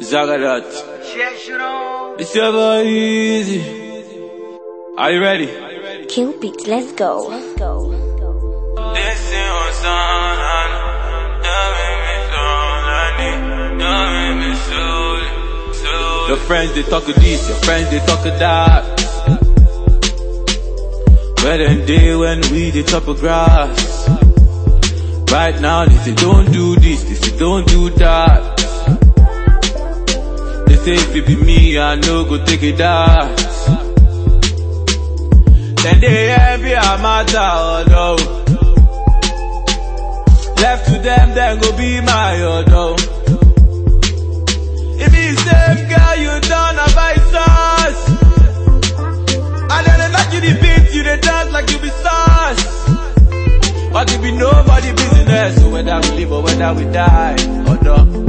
Zagadat. It's ever easy. Are you ready? Kill beat, let's go. Let's go. Your friends they talk of this, your friends they talk of that. Where them day when we the chop of grass. Right now they say don't do this, they say don't do that. If it be me, I know go take it out. Then they envy our matter, oh no. Left to them, then go be my oh no. It be same girl you done a vice sauce. And then they knock you the beat, you they dance like you be sauce. But it be nobody business, so whether we live or whether we die, oh no.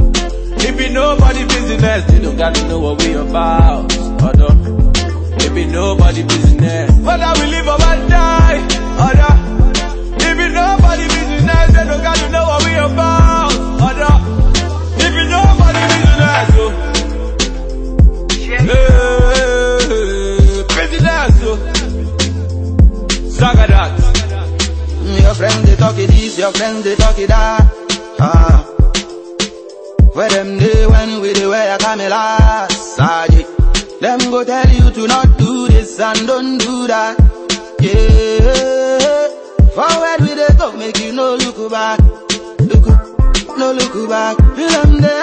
Nobody business, they don't gotta know what we about, no. It be nobody business, whether we live or we die, no. It be nobody business, they don't gotta know what we about, no. It be nobody business, oh. Hey, business, oh. Zagadat. Your friends they talk it this, your friends they talk it that. Ah. Where them day when we dey wear Camila Saji. Them go tell you to not do this and don't do that. Yeah. Forward we dey go, make you no look back. Look, no look back. Them they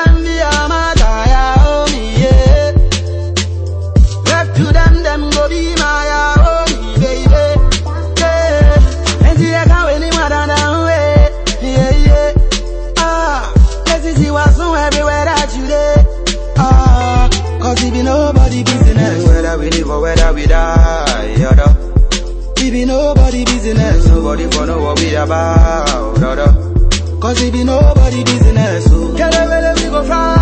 Whether we live or whether we die, yeah, da. It be nobody business. Nobody for know what we about, da, da. Cause it be nobody business. So get away, we go fly,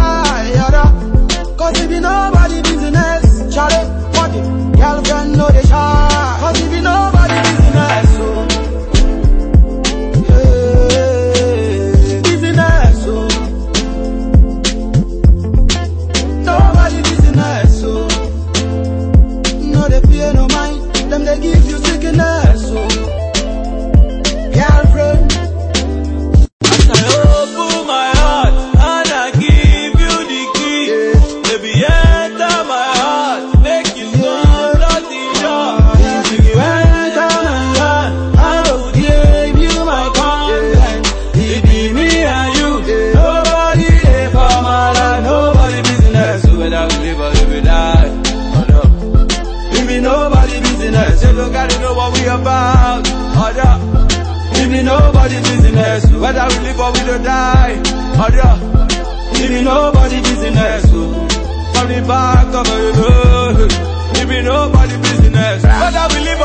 out, harder. It be nobody business, whether we live or we don't die, harder. give me nobody business, from the back of my road. give me nobody business, whether we live